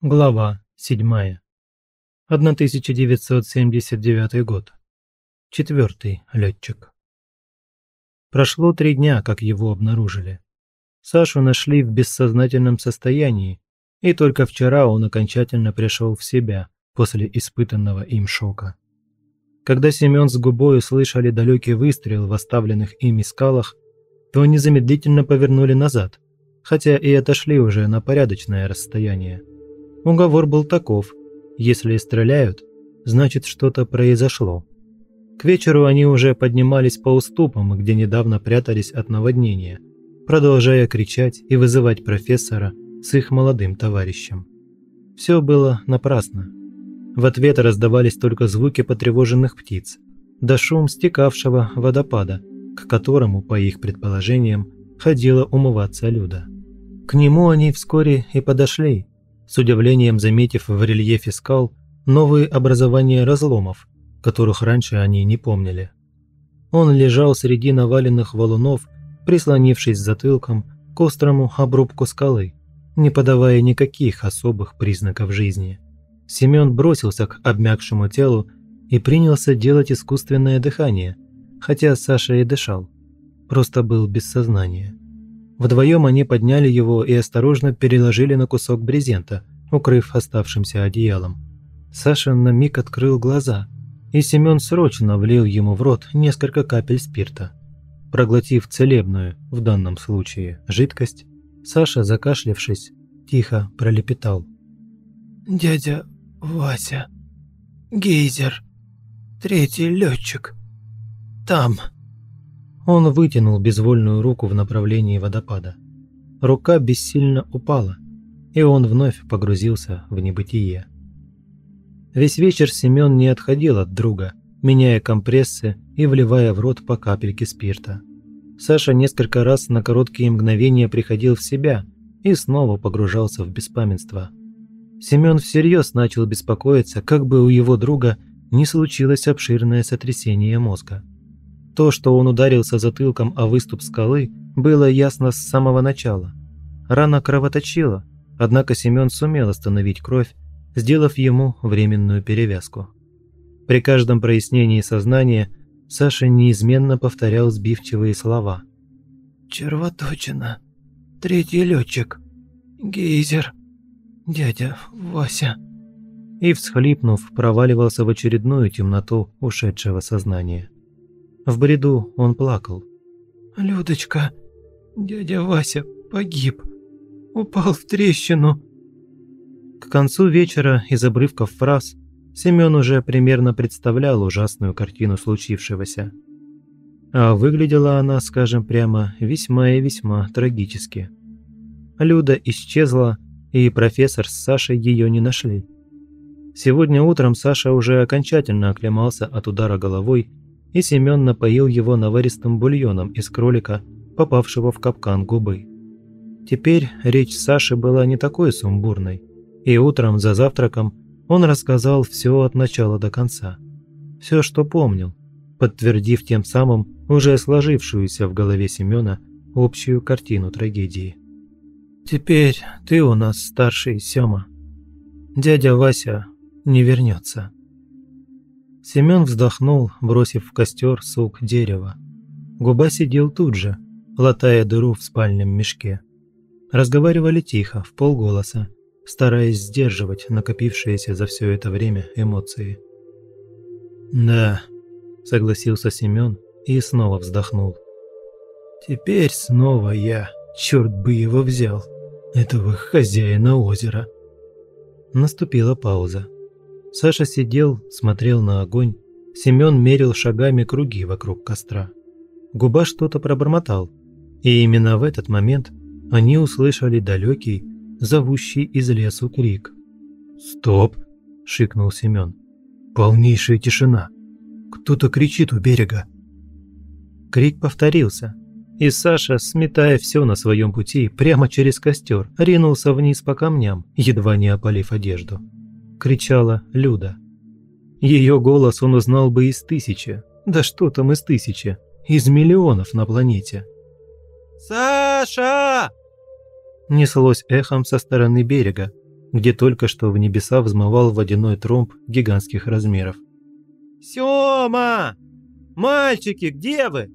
Глава 7. 1979 год. Четвертый летчик. Прошло три дня, как его обнаружили. Сашу нашли в бессознательном состоянии, и только вчера он окончательно пришел в себя после испытанного им шока. Когда Семен с губой услышали далекий выстрел в оставленных ими скалах, то незамедлительно повернули назад, хотя и отошли уже на порядочное расстояние. Уговор был таков. Если стреляют, значит что-то произошло. К вечеру они уже поднимались по уступам, где недавно прятались от наводнения, продолжая кричать и вызывать профессора с их молодым товарищем. Все было напрасно. В ответ раздавались только звуки потревоженных птиц, да шум стекавшего водопада, к которому, по их предположениям, ходила умываться Люда. К нему они вскоре и подошли, с удивлением заметив в рельефе скал новые образования разломов, которых раньше они не помнили. Он лежал среди наваленных валунов, прислонившись затылком к острому обрубку скалы, не подавая никаких особых признаков жизни. Семен бросился к обмякшему телу и принялся делать искусственное дыхание, хотя Саша и дышал, просто был без сознания. Вдвоем они подняли его и осторожно переложили на кусок брезента, укрыв оставшимся одеялом. Саша на миг открыл глаза, и Семен срочно влил ему в рот несколько капель спирта. Проглотив целебную, в данном случае, жидкость, Саша, закашлявшись, тихо пролепетал. «Дядя Вася, гейзер, третий летчик, там». Он вытянул безвольную руку в направлении водопада. Рука бессильно упала, и он вновь погрузился в небытие. Весь вечер Семен не отходил от друга, меняя компрессы и вливая в рот по капельке спирта. Саша несколько раз на короткие мгновения приходил в себя и снова погружался в беспамятство. Семен всерьез начал беспокоиться, как бы у его друга не случилось обширное сотрясение мозга. То, что он ударился затылком о выступ скалы, было ясно с самого начала. Рана кровоточила, однако Семен сумел остановить кровь, сделав ему временную перевязку. При каждом прояснении сознания Саша неизменно повторял сбивчивые слова. «Червоточина. Третий летчик. Гейзер. Дядя Вася». И, всхлипнув, проваливался в очередную темноту ушедшего сознания. В бреду он плакал. «Людочка, дядя Вася погиб. Упал в трещину». К концу вечера из обрывков фраз Семен уже примерно представлял ужасную картину случившегося. А выглядела она, скажем прямо, весьма и весьма трагически. Люда исчезла, и профессор с Сашей ее не нашли. Сегодня утром Саша уже окончательно оклемался от удара головой и Семен напоил его наваристым бульоном из кролика, попавшего в капкан губы. Теперь речь Саши была не такой сумбурной, и утром за завтраком он рассказал все от начала до конца. Все, что помнил, подтвердив тем самым уже сложившуюся в голове Семена общую картину трагедии. «Теперь ты у нас старший, Сёма. Дядя Вася не вернется. Семен вздохнул, бросив в костер сук дерева. Губа сидел тут же, латая дыру в спальном мешке. Разговаривали тихо, в полголоса, стараясь сдерживать накопившиеся за все это время эмоции. «Да», – согласился Семен и снова вздохнул. «Теперь снова я, черт бы его взял, этого хозяина озера». Наступила пауза. Саша сидел, смотрел на огонь. Семен мерил шагами круги вокруг костра. Губа что-то пробормотал. И именно в этот момент они услышали далекий, зовущий из лесу крик. «Стоп!» – шикнул Семен. «Полнейшая тишина! Кто-то кричит у берега!» Крик повторился, и Саша, сметая все на своем пути, прямо через костер, ринулся вниз по камням, едва не опалив одежду кричала Люда. Ее голос он узнал бы из тысячи, да что там из тысячи, из миллионов на планете. «Саша!» Неслось эхом со стороны берега, где только что в небеса взмывал водяной тромб гигантских размеров. «Сёма! Мальчики, где вы?»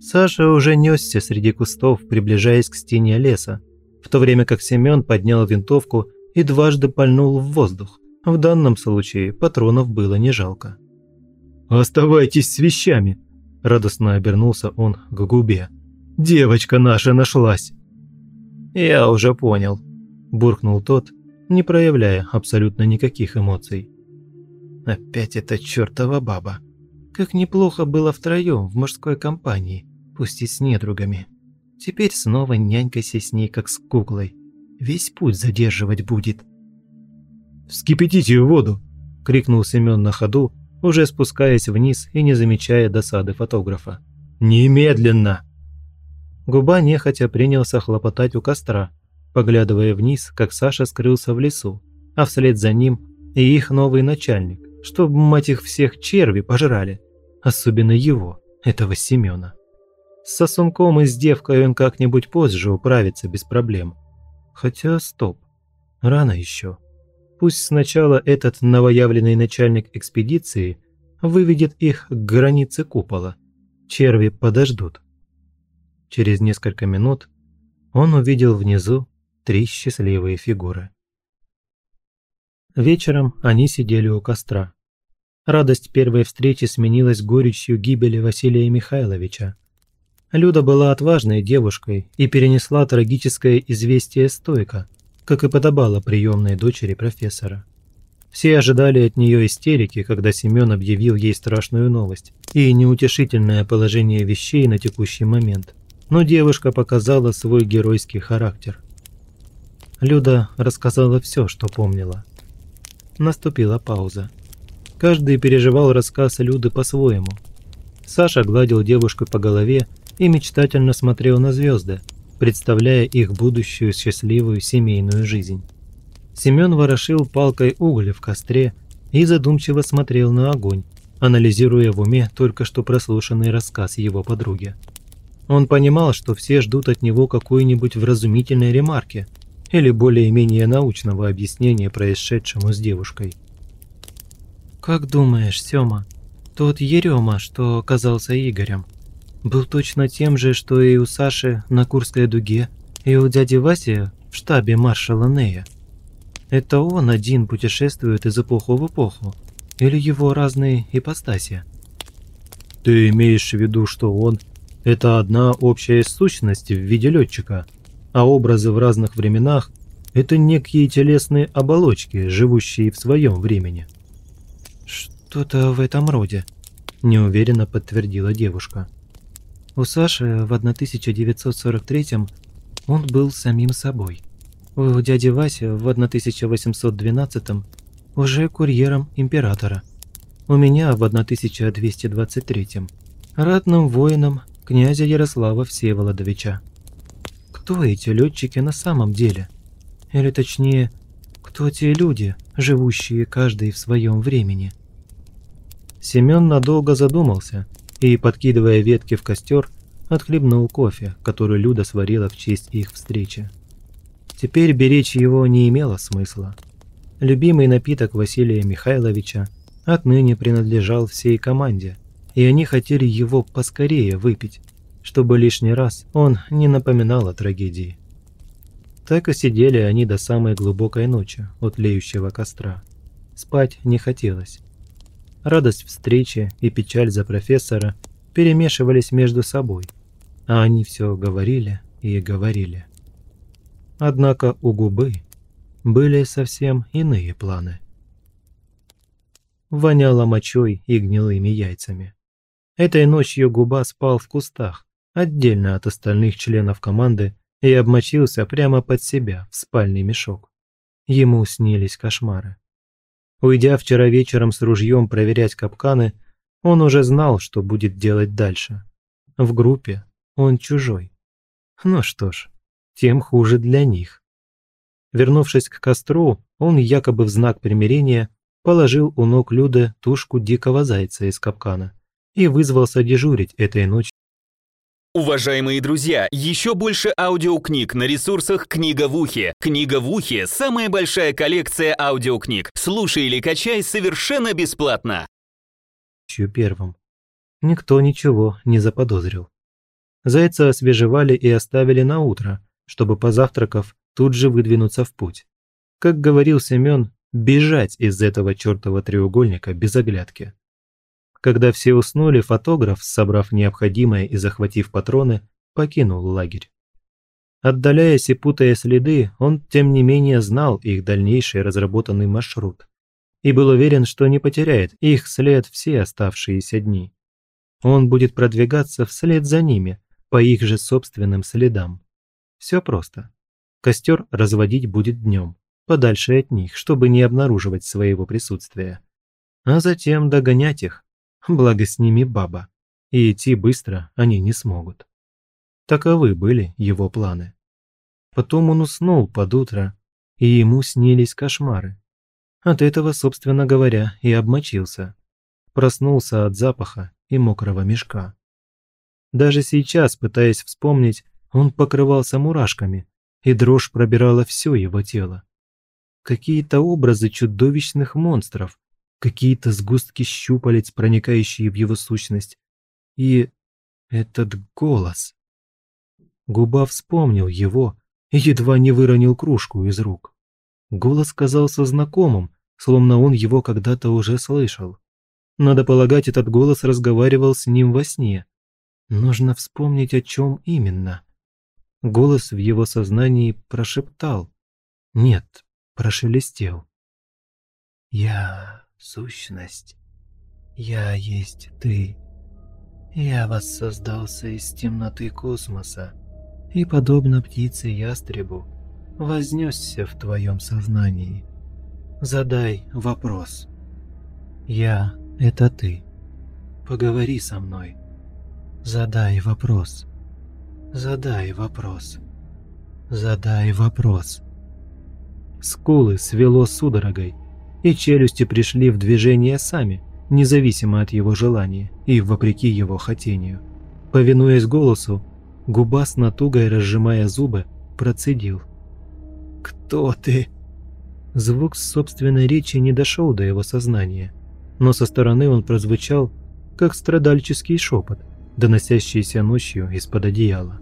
Саша уже несся среди кустов, приближаясь к стене леса, в то время как Семен поднял винтовку и дважды пальнул в воздух. В данном случае патронов было не жалко. «Оставайтесь с вещами!» – радостно обернулся он к губе. «Девочка наша нашлась!» «Я уже понял», – буркнул тот, не проявляя абсолютно никаких эмоций. «Опять эта чертова баба. Как неплохо было втроем в мужской компании, пусть и с недругами. Теперь снова нянькайся с ней, как с куклой. Весь путь задерживать будет». «Вскипятите воду!» – крикнул Семен на ходу, уже спускаясь вниз и не замечая досады фотографа. «Немедленно!» Губа нехотя принялся хлопотать у костра, поглядывая вниз, как Саша скрылся в лесу, а вслед за ним и их новый начальник, чтобы, мать их всех, черви пожрали, особенно его, этого Семена. С сосунком и с девкой он как-нибудь позже управится без проблем. Хотя стоп, рано еще. Пусть сначала этот новоявленный начальник экспедиции выведет их к границе купола. Черви подождут. Через несколько минут он увидел внизу три счастливые фигуры. Вечером они сидели у костра. Радость первой встречи сменилась горечью гибели Василия Михайловича. Люда была отважной девушкой и перенесла трагическое известие стойко, как и подобало приемной дочери профессора. Все ожидали от нее истерики, когда Семен объявил ей страшную новость и неутешительное положение вещей на текущий момент. Но девушка показала свой геройский характер. Люда рассказала все, что помнила. Наступила пауза. Каждый переживал рассказ Люды по-своему. Саша гладил девушку по голове и мечтательно смотрел на звезды, представляя их будущую счастливую семейную жизнь. Семен ворошил палкой уголь в костре и задумчиво смотрел на огонь, анализируя в уме только что прослушанный рассказ его подруги. Он понимал, что все ждут от него какой-нибудь вразумительной ремарки – или более-менее научного объяснения происшедшему с девушкой. «Как думаешь, Сёма, тот Ерёма, что оказался Игорем, был точно тем же, что и у Саши на Курской дуге, и у дяди Васи в штабе маршала Нея? Это он один путешествует из эпоху в эпоху, или его разные ипостаси?» «Ты имеешь в виду, что он – это одна общая сущность в виде летчика?» а образы в разных временах – это некие телесные оболочки, живущие в своем времени. «Что-то в этом роде», – неуверенно подтвердила девушка. У Саши в 1943-м он был самим собой. У дяди Васи в 1812-м уже курьером императора. У меня в 1223-м ратным воином князя Ярослава Всеволодовича кто эти летчики на самом деле? Или точнее, кто те люди, живущие каждый в своем времени? Семен надолго задумался и, подкидывая ветки в костер, отхлебнул кофе, который Люда сварила в честь их встречи. Теперь беречь его не имело смысла. Любимый напиток Василия Михайловича отныне принадлежал всей команде, и они хотели его поскорее выпить, чтобы лишний раз он не напоминал о трагедии. Так и сидели они до самой глубокой ночи от леющего костра. Спать не хотелось. Радость встречи и печаль за профессора перемешивались между собой, а они все говорили и говорили. Однако у губы были совсем иные планы. Воняло мочой и гнилыми яйцами. Этой ночью губа спал в кустах, отдельно от остальных членов команды и обмочился прямо под себя в спальный мешок. Ему снились кошмары. Уйдя вчера вечером с ружьем проверять капканы, он уже знал, что будет делать дальше. В группе он чужой. Ну что ж, тем хуже для них. Вернувшись к костру, он якобы в знак примирения положил у ног Люды тушку дикого зайца из капкана и вызвался дежурить этой ночью Уважаемые друзья, еще больше аудиокниг на ресурсах «Книга в ухе». «Книга в ухе» — самая большая коллекция аудиокниг. Слушай или качай совершенно бесплатно. Первым. Никто ничего не заподозрил. Зайца освежевали и оставили на утро, чтобы, позавтракав, тут же выдвинуться в путь. Как говорил Семен, бежать из этого чертова треугольника без оглядки. Когда все уснули, фотограф, собрав необходимое и захватив патроны, покинул лагерь. Отдаляясь и путая следы, он, тем не менее, знал их дальнейший разработанный маршрут и был уверен, что не потеряет их след все оставшиеся дни. Он будет продвигаться вслед за ними, по их же собственным следам. Все просто. Костер разводить будет днем, подальше от них, чтобы не обнаруживать своего присутствия. А затем догонять их, благо с ними баба, и идти быстро они не смогут. Таковы были его планы. Потом он уснул под утро, и ему снились кошмары. От этого, собственно говоря, и обмочился. Проснулся от запаха и мокрого мешка. Даже сейчас, пытаясь вспомнить, он покрывался мурашками, и дрожь пробирала все его тело. Какие-то образы чудовищных монстров, какие-то сгустки щупалец, проникающие в его сущность. И этот голос. Губа вспомнил его и едва не выронил кружку из рук. Голос казался знакомым, словно он его когда-то уже слышал. Надо полагать, этот голос разговаривал с ним во сне. Нужно вспомнить, о чем именно. Голос в его сознании прошептал. Нет, прошелестел. «Я сущность. Я есть ты. Я воссоздался из темноты космоса и, подобно птице-ястребу, вознесся в твоем сознании. Задай вопрос. Я – это ты. Поговори со мной. Задай вопрос. Задай вопрос. Задай вопрос. Скулы свело судорогой, и челюсти пришли в движение сами, независимо от его желания и вопреки его хотению. Повинуясь голосу, губа с натугой разжимая зубы, процедил. «Кто ты?» Звук собственной речи не дошел до его сознания, но со стороны он прозвучал, как страдальческий шепот, доносящийся ночью из-под одеяла.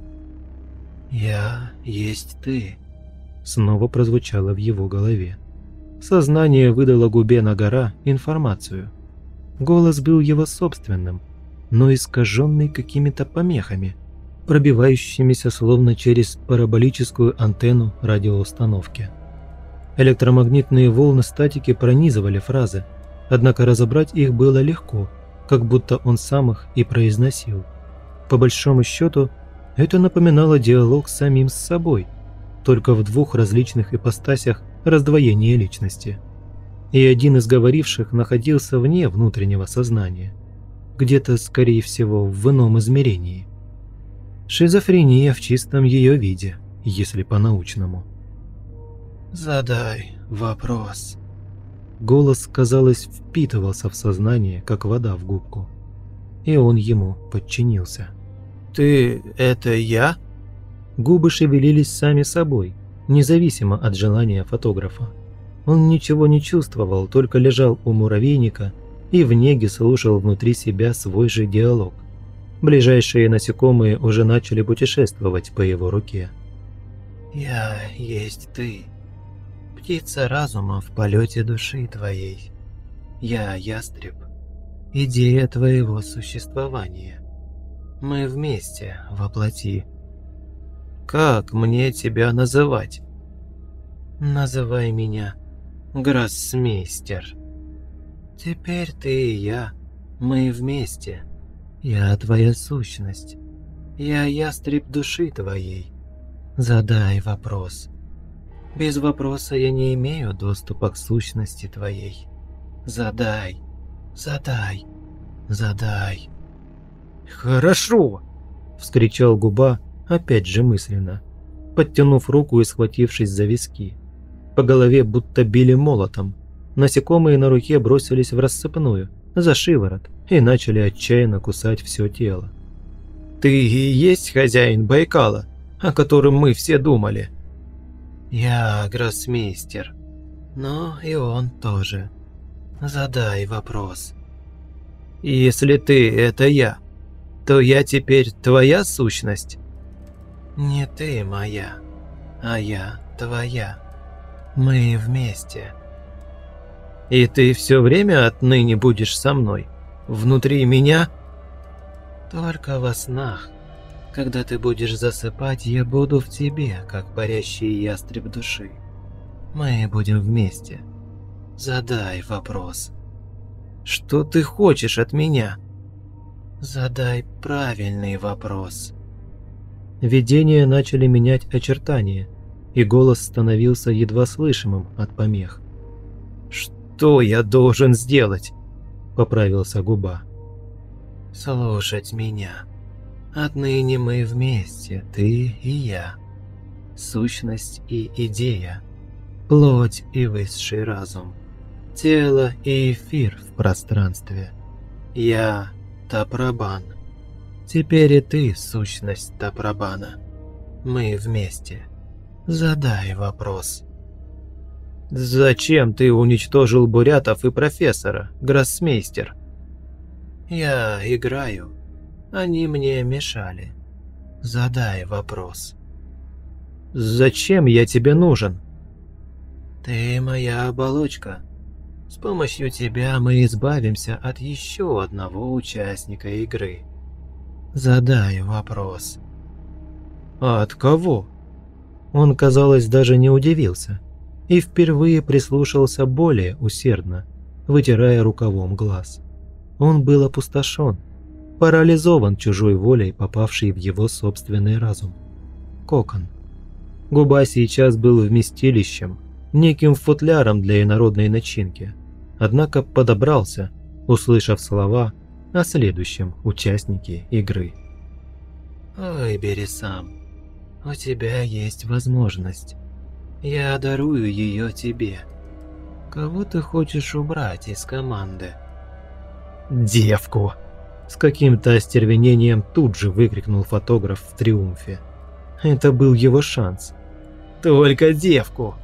«Я есть ты», снова прозвучало в его голове. Сознание выдало губе на гора информацию. Голос был его собственным, но искаженный какими-то помехами, пробивающимися словно через параболическую антенну радиоустановки. Электромагнитные волны статики пронизывали фразы, однако разобрать их было легко, как будто он сам их и произносил. По большому счету, это напоминало диалог с самим с собой, только в двух различных ипостасях раздвоение личности. И один из говоривших находился вне внутреннего сознания, где-то, скорее всего, в ином измерении. Шизофрения в чистом ее виде, если по-научному. «Задай вопрос». Голос, казалось, впитывался в сознание, как вода в губку. И он ему подчинился. «Ты – это я?» Губы шевелились сами собой, независимо от желания фотографа. Он ничего не чувствовал, только лежал у муравейника и в неге слушал внутри себя свой же диалог. Ближайшие насекомые уже начали путешествовать по его руке. «Я есть ты, птица разума в полете души твоей. Я ястреб, идея твоего существования. Мы вместе воплоти как мне тебя называть? Называй меня Гроссмейстер. Теперь ты и я, мы вместе. Я твоя сущность. Я ястреб души твоей. Задай вопрос. Без вопроса я не имею доступа к сущности твоей. Задай, задай, задай. «Хорошо!» – вскричал губа, опять же мысленно, подтянув руку и схватившись за виски. По голове будто били молотом. Насекомые на руке бросились в рассыпную, за шиворот, и начали отчаянно кусать все тело. Ты и есть хозяин Байкала, о котором мы все думали?» «Я гроссмейстер, но и он тоже. Задай вопрос». «Если ты – это я, то я теперь твоя сущность?» «Не ты моя, а я твоя. Мы вместе». «И ты все время отныне будешь со мной? Внутри меня?» «Только во снах. Когда ты будешь засыпать, я буду в тебе, как парящий ястреб души. Мы будем вместе. Задай вопрос». Что ты хочешь от меня?» «Задай правильный вопрос». Видения начали менять очертания, и голос становился едва слышимым от помех. «Что я должен сделать?» – поправился губа. «Слушать меня. Отныне мы вместе, ты и я. Сущность и идея. Плоть и высший разум тело и эфир в пространстве. Я Тапрабан. Теперь и ты сущность Тапрабана. Мы вместе. Задай вопрос. «Зачем ты уничтожил бурятов и профессора, гроссмейстер?» «Я играю. Они мне мешали. Задай вопрос». «Зачем я тебе нужен?» «Ты моя оболочка. С помощью тебя мы избавимся от еще одного участника игры. Задай вопрос. от кого? Он, казалось, даже не удивился и впервые прислушался более усердно, вытирая рукавом глаз. Он был опустошен, парализован чужой волей, попавшей в его собственный разум. Кокон. Губа сейчас был вместилищем, неким футляром для инородной начинки, однако подобрался, услышав слова о следующем участнике игры. «Выбери сам. У тебя есть возможность. Я дарую ее тебе. Кого ты хочешь убрать из команды?» «Девку!» С каким-то остервенением тут же выкрикнул фотограф в триумфе. Это был его шанс. «Только девку!»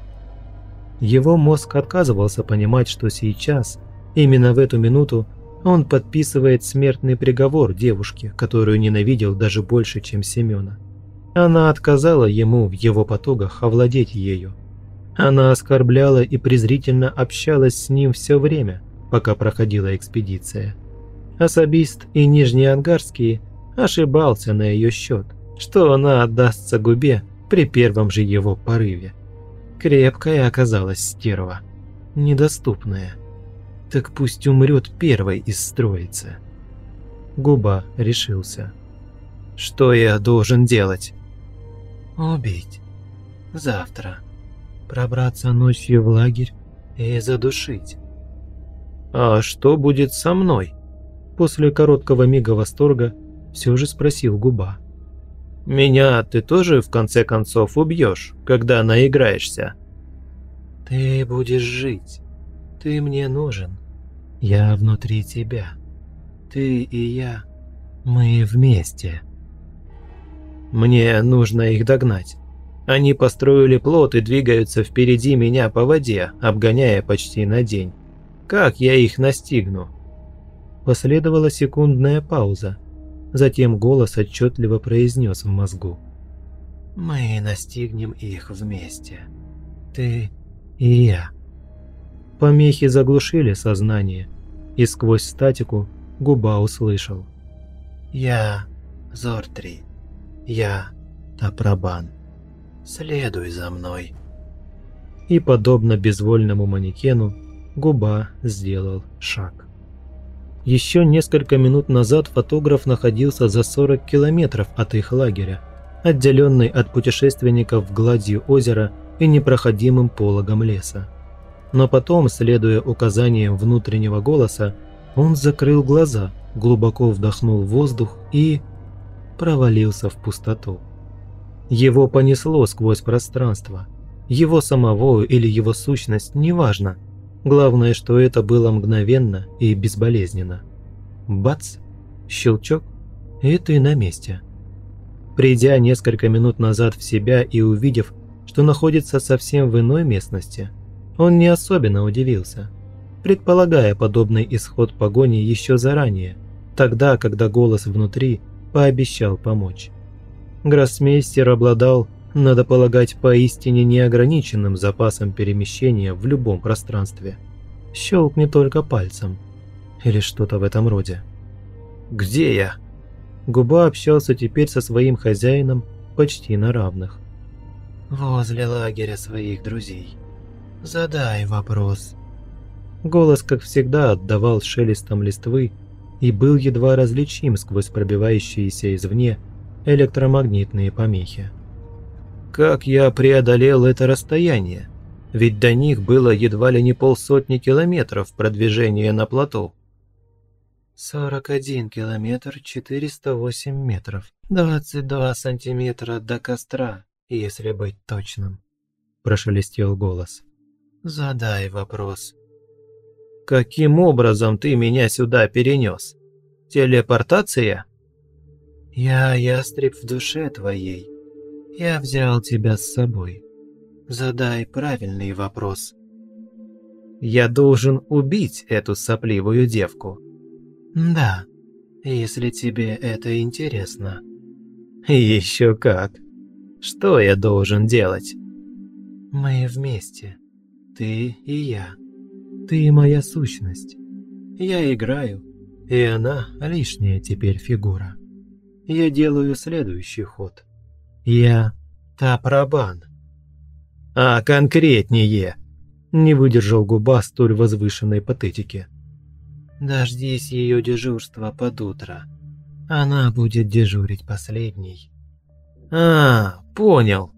Его мозг отказывался понимать, что сейчас, именно в эту минуту, он подписывает смертный приговор девушке, которую ненавидел даже больше, чем Семена. Она отказала ему в его потугах овладеть ею. Она оскорбляла и презрительно общалась с ним все время, пока проходила экспедиция. Особист и Нижнеангарский ошибался на ее счет, что она отдастся губе при первом же его порыве. Крепкая оказалась стерва. Недоступная. Так пусть умрет первой из строицы. Губа решился. Что я должен делать? Убить. Завтра. Пробраться ночью в лагерь и задушить. А что будет со мной? После короткого мига восторга все же спросил Губа. Меня ты тоже в конце концов убьешь, когда наиграешься. Ты будешь жить. Ты мне нужен. Я внутри тебя. Ты и я. Мы вместе. Мне нужно их догнать. Они построили плот и двигаются впереди меня по воде, обгоняя почти на день. Как я их настигну? Последовала секундная пауза. Затем голос отчетливо произнес в мозгу. «Мы настигнем их вместе. Ты и я». Помехи заглушили сознание, и сквозь статику губа услышал. «Я Зортри. Я Тапрабан. Следуй за мной». И, подобно безвольному манекену, губа сделал шаг. Еще несколько минут назад фотограф находился за 40 километров от их лагеря, отделенный от путешественников гладью озера и непроходимым пологом леса. Но потом, следуя указаниям внутреннего голоса, он закрыл глаза, глубоко вдохнул воздух и... провалился в пустоту. Его понесло сквозь пространство. Его самого или его сущность, неважно – Главное, что это было мгновенно и безболезненно. Бац! Щелчок, и ты на месте. Придя несколько минут назад в себя и увидев, что находится совсем в иной местности, он не особенно удивился, предполагая подобный исход погони еще заранее, тогда, когда голос внутри пообещал помочь. Гроссмейстер обладал, надо полагать, поистине неограниченным запасом перемещения в любом пространстве. Щелкни только пальцем. Или что-то в этом роде. «Где я?» Губа общался теперь со своим хозяином почти на равных. «Возле лагеря своих друзей. Задай вопрос». Голос, как всегда, отдавал шелестом листвы и был едва различим сквозь пробивающиеся извне электромагнитные помехи. Как я преодолел это расстояние? Ведь до них было едва ли не полсотни километров продвижения на плоту. 41 километр 408 метров. 22 сантиметра до костра, если быть точным. Прошелестел голос. Задай вопрос. Каким образом ты меня сюда перенес? Телепортация? Я ястреб в душе твоей. Я взял тебя с собой. Задай правильный вопрос. Я должен убить эту сопливую девку. Да, если тебе это интересно. Еще как. Что я должен делать? Мы вместе. Ты и я. Ты моя сущность. Я играю, и она лишняя теперь фигура. Я делаю следующий ход. Я Тапрабан. А конкретнее, не выдержал губа столь возвышенной патетики. Дождись ее дежурства под утро. Она будет дежурить последней. А, понял.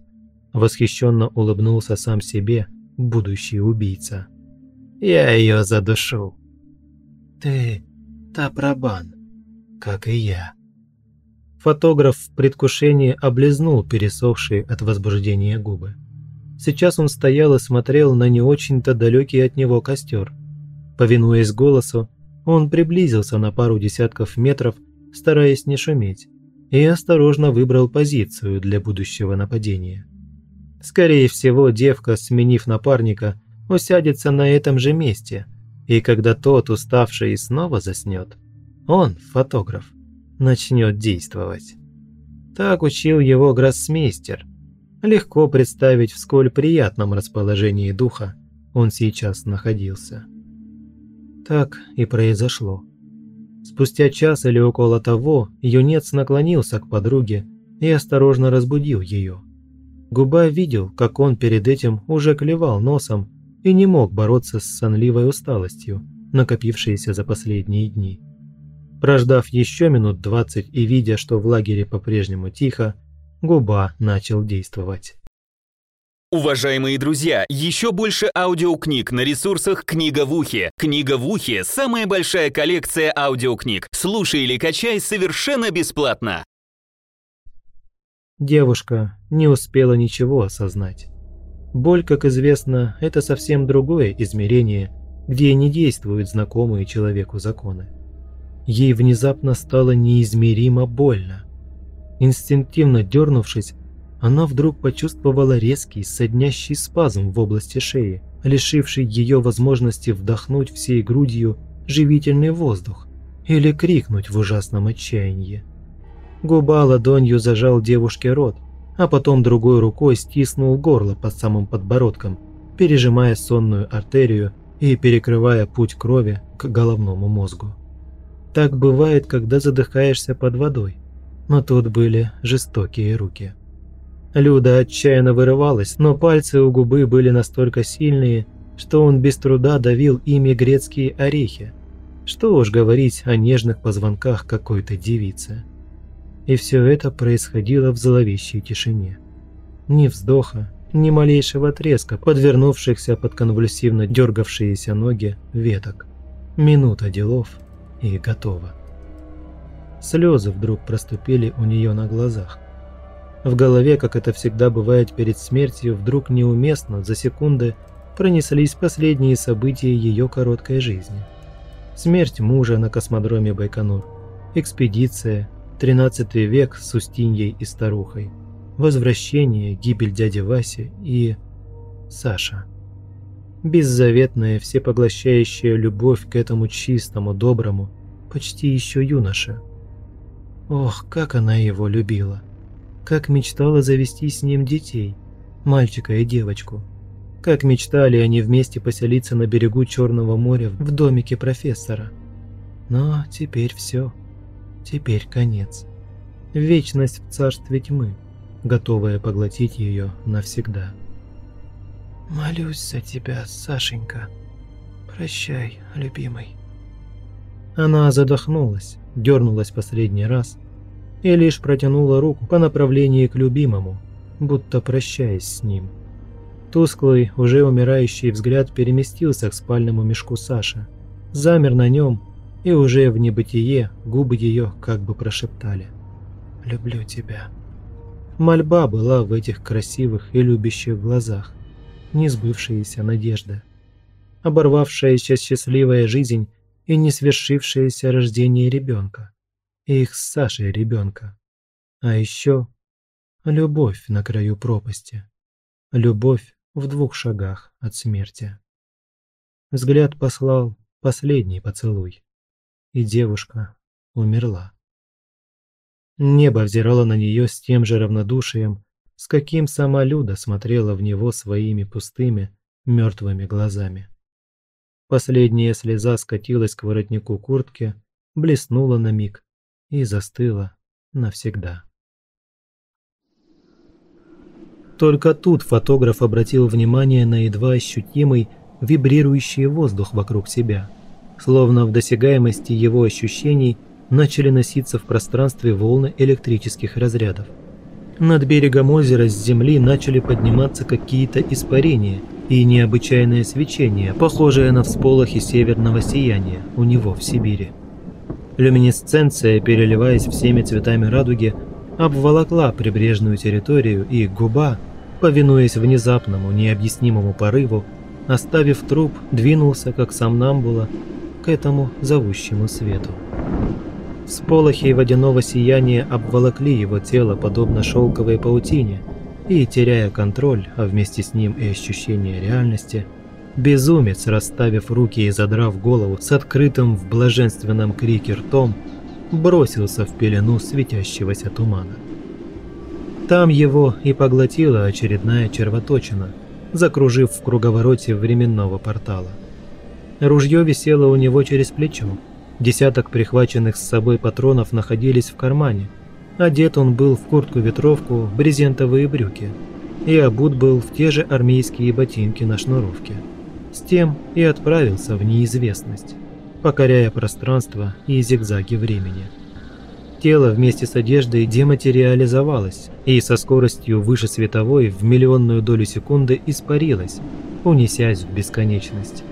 Восхищенно улыбнулся сам себе будущий убийца. Я ее задушу. Ты Тапрабан, как и я. Фотограф в предвкушении облизнул пересохшие от возбуждения губы. Сейчас он стоял и смотрел на не очень-то далекий от него костер. Повинуясь голосу, он приблизился на пару десятков метров, стараясь не шуметь, и осторожно выбрал позицию для будущего нападения. Скорее всего, девка, сменив напарника, усядется на этом же месте, и когда тот, уставший, снова заснет, он, фотограф, начнет действовать. Так учил его гроссмейстер. Легко представить, в сколь приятном расположении духа он сейчас находился. Так и произошло. Спустя час или около того, юнец наклонился к подруге и осторожно разбудил ее. Губа видел, как он перед этим уже клевал носом и не мог бороться с сонливой усталостью, накопившейся за последние дни. Прождав еще минут двадцать и видя, что в лагере по-прежнему тихо, Губа начал действовать. Уважаемые друзья, еще больше аудиокниг на ресурсах «Книга в ухе». «Книга в ухе» — самая большая коллекция аудиокниг. Слушай или качай совершенно бесплатно. Девушка не успела ничего осознать. Боль, как известно, это совсем другое измерение, где не действуют знакомые человеку законы. Ей внезапно стало неизмеримо больно. Инстинктивно дернувшись, она вдруг почувствовала резкий, соднящий спазм в области шеи, лишивший ее возможности вдохнуть всей грудью живительный воздух или крикнуть в ужасном отчаянии. Губа ладонью зажал девушке рот, а потом другой рукой стиснул горло под самым подбородком, пережимая сонную артерию и перекрывая путь крови к головному мозгу. Так бывает, когда задыхаешься под водой, но тут были жестокие руки. Люда отчаянно вырывалась, но пальцы у губы были настолько сильные, что он без труда давил ими грецкие орехи. Что уж говорить о нежных позвонках какой-то девицы. И все это происходило в зловещей тишине. Ни вздоха, ни малейшего треска подвернувшихся под конвульсивно дергавшиеся ноги веток. Минута делов и готово. Слезы вдруг проступили у нее на глазах. В голове, как это всегда бывает перед смертью, вдруг неуместно за секунды пронеслись последние события ее короткой жизни. Смерть мужа на космодроме Байконур, экспедиция, Тринадцатый век с Устиньей и старухой. Возвращение, гибель дяди Васи и... Саша. Беззаветная, всепоглощающая любовь к этому чистому, доброму, почти еще юноше. Ох, как она его любила. Как мечтала завести с ним детей, мальчика и девочку. Как мечтали они вместе поселиться на берегу Черного моря в домике профессора. Но теперь все. Теперь конец. Вечность в царстве тьмы, готовая поглотить ее навсегда. «Молюсь за тебя, Сашенька. Прощай, любимый». Она задохнулась, дернулась последний раз и лишь протянула руку по направлению к любимому, будто прощаясь с ним. Тусклый, уже умирающий взгляд переместился к спальному мешку Саши, замер на нем, и уже в небытие губы ее как бы прошептали «Люблю тебя». Мольба была в этих красивых и любящих глазах, несбывшаяся надежда, оборвавшаяся счастливая жизнь и не свершившееся рождение ребенка, их с Сашей ребенка. А еще любовь на краю пропасти, любовь в двух шагах от смерти. Взгляд послал последний поцелуй, и девушка умерла. Небо взирало на нее с тем же равнодушием, с каким сама Люда смотрела в него своими пустыми, мертвыми глазами. Последняя слеза скатилась к воротнику куртки, блеснула на миг и застыла навсегда. Только тут фотограф обратил внимание на едва ощутимый вибрирующий воздух вокруг себя. Словно в досягаемости его ощущений начали носиться в пространстве волны электрических разрядов. Над берегом озера с земли начали подниматься какие-то испарения – и необычайное свечение, похожее на всполохи северного сияния у него в Сибири. Люминесценция, переливаясь всеми цветами радуги, обволокла прибрежную территорию, и губа, повинуясь внезапному, необъяснимому порыву, оставив труп, двинулся, как сам Намбула, этому зовущему свету. Всполохи водяного сияния обволокли его тело, подобно шелковой паутине – и, теряя контроль, а вместе с ним и ощущение реальности, безумец, расставив руки и задрав голову с открытым в блаженственном крике ртом, бросился в пелену светящегося тумана. Там его и поглотила очередная червоточина, закружив в круговороте временного портала. Ружье висело у него через плечо, десяток прихваченных с собой патронов находились в кармане – Одет он был в куртку-ветровку, брезентовые брюки. И обут был в те же армейские ботинки на шнуровке. С тем и отправился в неизвестность, покоряя пространство и зигзаги времени. Тело вместе с одеждой дематериализовалось и со скоростью выше световой в миллионную долю секунды испарилось, унесясь в бесконечность.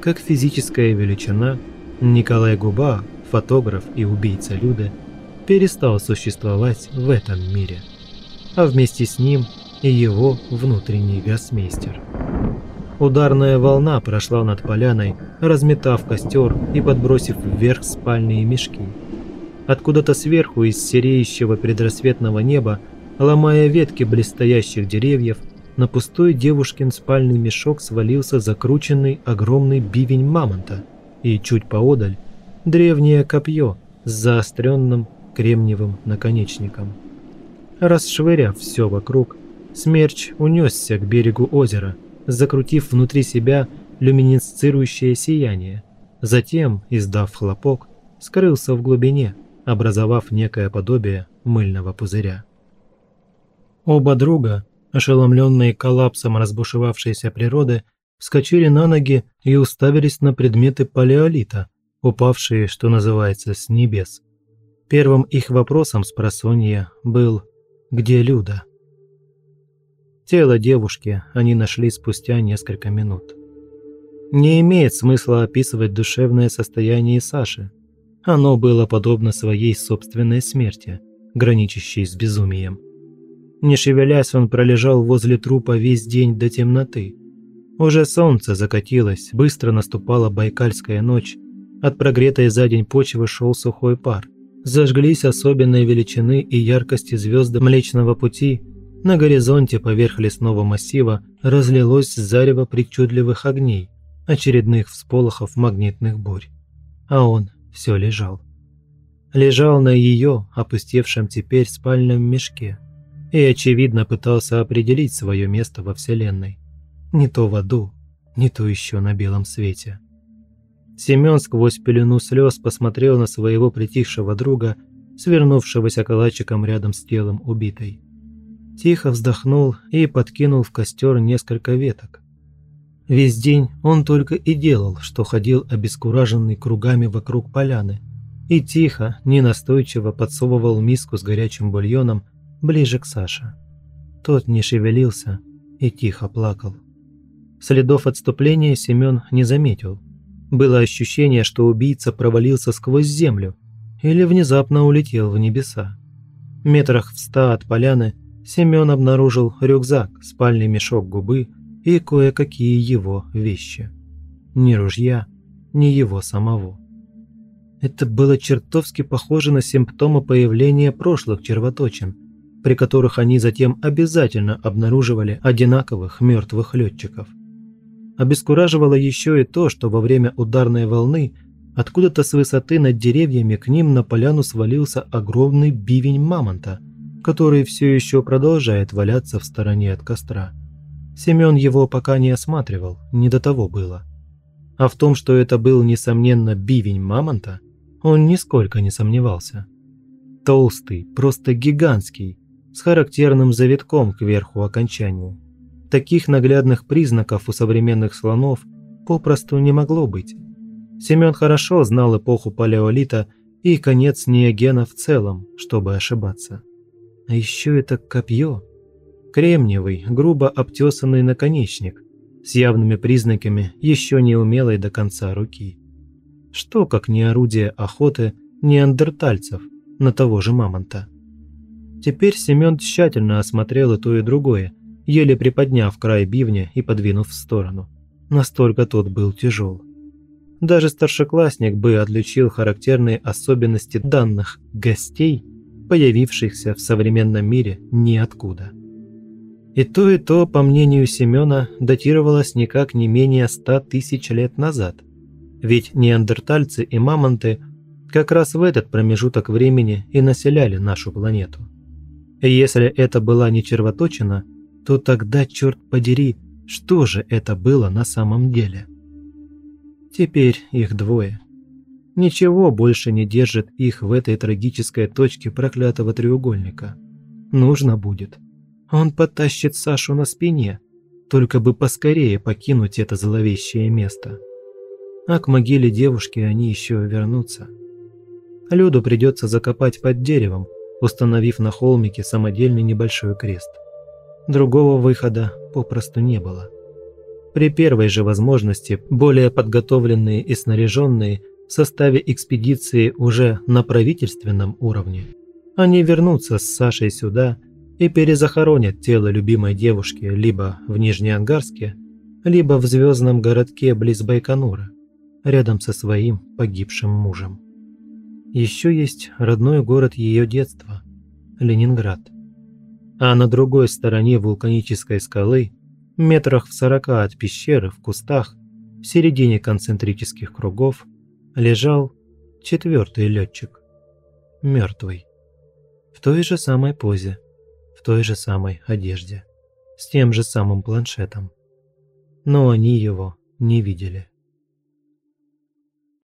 Как физическая величина, Николай Губа, фотограф и убийца Люды – перестал существовать в этом мире, а вместе с ним и его внутренний гроссмейстер. Ударная волна прошла над поляной, разметав костер и подбросив вверх спальные мешки. Откуда-то сверху из сереющего предрассветного неба, ломая ветки блестящих деревьев, на пустой девушкин спальный мешок свалился закрученный огромный бивень мамонта, и чуть поодаль древнее копье с заостренным кремниевым наконечником. Расшвыряв все вокруг, смерч унесся к берегу озера, закрутив внутри себя люминесцирующее сияние. Затем, издав хлопок, скрылся в глубине, образовав некое подобие мыльного пузыря. Оба друга, ошеломленные коллапсом разбушевавшейся природы, вскочили на ноги и уставились на предметы палеолита, упавшие, что называется, с небес. Первым их вопросом с просонья был «Где Люда?». Тело девушки они нашли спустя несколько минут. Не имеет смысла описывать душевное состояние Саши. Оно было подобно своей собственной смерти, граничащей с безумием. Не шевелясь, он пролежал возле трупа весь день до темноты. Уже солнце закатилось, быстро наступала байкальская ночь, от прогретой за день почвы шел сухой пар – Зажглись особенной величины и яркости звезды Млечного Пути, на горизонте поверх лесного массива разлилось зарево причудливых огней, очередных всполохов магнитных бурь. А он все лежал. Лежал на ее, опустевшем теперь спальном мешке, и, очевидно, пытался определить свое место во Вселенной. Не то в аду, не то еще на белом свете. Семен сквозь пелену слез посмотрел на своего притихшего друга, свернувшегося калачиком рядом с телом убитой. Тихо вздохнул и подкинул в костер несколько веток. Весь день он только и делал, что ходил обескураженный кругами вокруг поляны и тихо, ненастойчиво подсовывал миску с горячим бульоном ближе к Саше. Тот не шевелился и тихо плакал. Следов отступления Семен не заметил. Было ощущение, что убийца провалился сквозь землю или внезапно улетел в небеса. Метрах в ста от поляны Семен обнаружил рюкзак, спальный мешок губы и кое-какие его вещи. Ни ружья, ни его самого. Это было чертовски похоже на симптомы появления прошлых червоточин, при которых они затем обязательно обнаруживали одинаковых мертвых летчиков. Обескураживало еще и то, что во время ударной волны откуда-то с высоты над деревьями к ним на поляну свалился огромный бивень мамонта, который все еще продолжает валяться в стороне от костра. Семен его пока не осматривал, не до того было. А в том, что это был, несомненно, бивень мамонта, он нисколько не сомневался. Толстый, просто гигантский, с характерным завитком кверху окончанию. Таких наглядных признаков у современных слонов попросту не могло быть. Семен хорошо знал эпоху палеолита и конец неогена в целом, чтобы ошибаться. А еще это копье. Кремниевый, грубо обтесанный наконечник, с явными признаками еще не умелой до конца руки. Что, как не орудие охоты неандертальцев на того же мамонта? Теперь Семен тщательно осмотрел и то, и другое, еле приподняв край бивня и подвинув в сторону. Настолько тот был тяжел. Даже старшеклассник бы отличил характерные особенности данных гостей, появившихся в современном мире ниоткуда. И то, и то, по мнению Семена, датировалось никак не менее ста тысяч лет назад. Ведь неандертальцы и мамонты как раз в этот промежуток времени и населяли нашу планету. Если это была не червоточина, то тогда, черт подери, что же это было на самом деле? Теперь их двое. Ничего больше не держит их в этой трагической точке проклятого треугольника. Нужно будет. Он потащит Сашу на спине, только бы поскорее покинуть это зловещее место. А к могиле девушки они еще вернутся. Люду придется закопать под деревом, установив на холмике самодельный небольшой крест. Другого выхода попросту не было. При первой же возможности более подготовленные и снаряженные в составе экспедиции уже на правительственном уровне, они вернутся с Сашей сюда и перезахоронят тело любимой девушки либо в Нижнеангарске, либо в звездном городке близ Байконура, рядом со своим погибшим мужем. Еще есть родной город ее детства – Ленинград. А на другой стороне вулканической скалы, метрах в сорока от пещеры в кустах, в середине концентрических кругов, лежал четвертый летчик. Мертвый. В той же самой позе, в той же самой одежде, с тем же самым планшетом. Но они его не видели.